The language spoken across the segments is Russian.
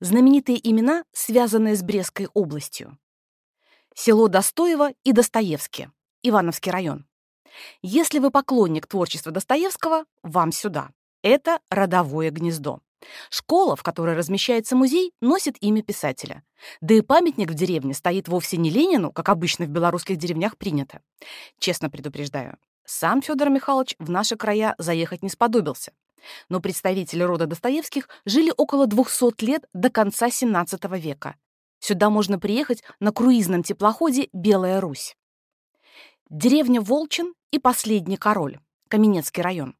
Знаменитые имена, связанные с Брестской областью. Село Достоево и Достоевский, Ивановский район. Если вы поклонник творчества Достоевского, вам сюда. Это родовое гнездо. Школа, в которой размещается музей, носит имя писателя. Да и памятник в деревне стоит вовсе не Ленину, как обычно в белорусских деревнях принято. Честно предупреждаю, сам Федор Михайлович в наши края заехать не сподобился но представители рода Достоевских жили около 200 лет до конца XVII века. Сюда можно приехать на круизном теплоходе «Белая Русь». Деревня Волчин и последний король, Каменецкий район.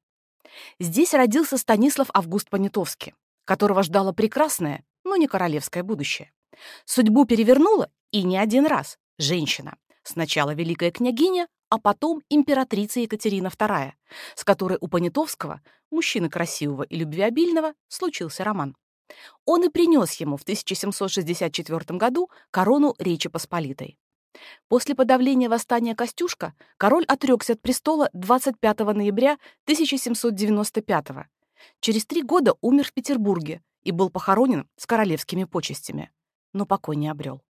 Здесь родился Станислав Август Понятовский, которого ждало прекрасное, но не королевское будущее. Судьбу перевернула, и не один раз, женщина. Сначала великая княгиня, а потом императрица Екатерина II, с которой у Понятовского, мужчины красивого и любвеобильного, случился роман. Он и принес ему в 1764 году корону Речи Посполитой. После подавления восстания Костюшка король отрекся от престола 25 ноября 1795 Через три года умер в Петербурге и был похоронен с королевскими почестями, но покой не обрел.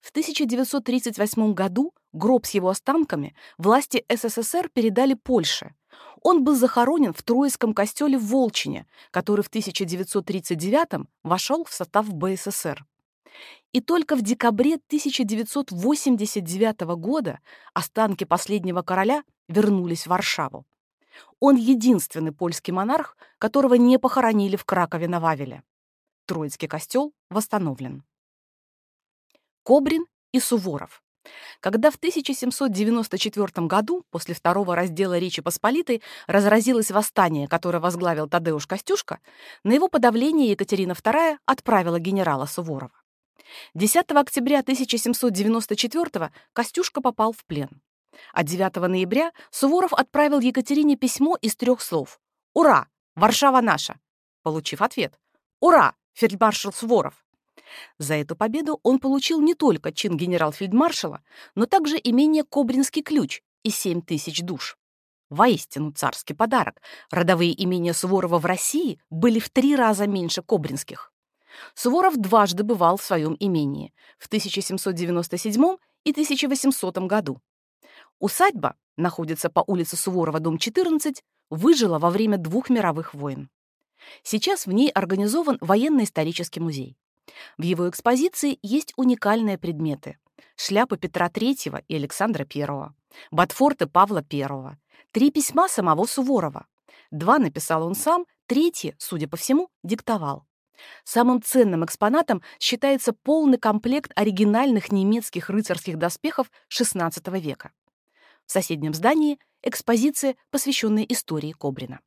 В 1938 году гроб с его останками власти СССР передали Польше. Он был захоронен в Троицком костеле в Волчине, который в 1939 вошел в состав БССР. И только в декабре 1989 года останки последнего короля вернулись в Варшаву. Он единственный польский монарх, которого не похоронили в Кракове на Вавеле. Троицкий костел восстановлен. Кобрин и Суворов. Когда в 1794 году, после второго раздела Речи Посполитой, разразилось восстание, которое возглавил Тадеуш Костюшка, на его подавление Екатерина II отправила генерала Суворова. 10 октября 1794 Костюшка попал в плен. А 9 ноября Суворов отправил Екатерине письмо из трех слов «Ура! Варшава наша!» Получив ответ «Ура! Фельдмаршал Суворов!» За эту победу он получил не только чин генерал-фельдмаршала, но также имение Кобринский ключ и 7 тысяч душ. Воистину царский подарок. Родовые имения Суворова в России были в три раза меньше кобринских. Суворов дважды бывал в своем имении в 1797 и 1800 году. Усадьба находится по улице Суворова, дом 14, выжила во время двух мировых войн. Сейчас в ней организован военно-исторический музей. В его экспозиции есть уникальные предметы. Шляпы Петра III и Александра I, ботфорты Павла I, три письма самого Суворова. Два написал он сам, третье, судя по всему, диктовал. Самым ценным экспонатом считается полный комплект оригинальных немецких рыцарских доспехов XVI века. В соседнем здании экспозиция, посвященная истории Кобрина.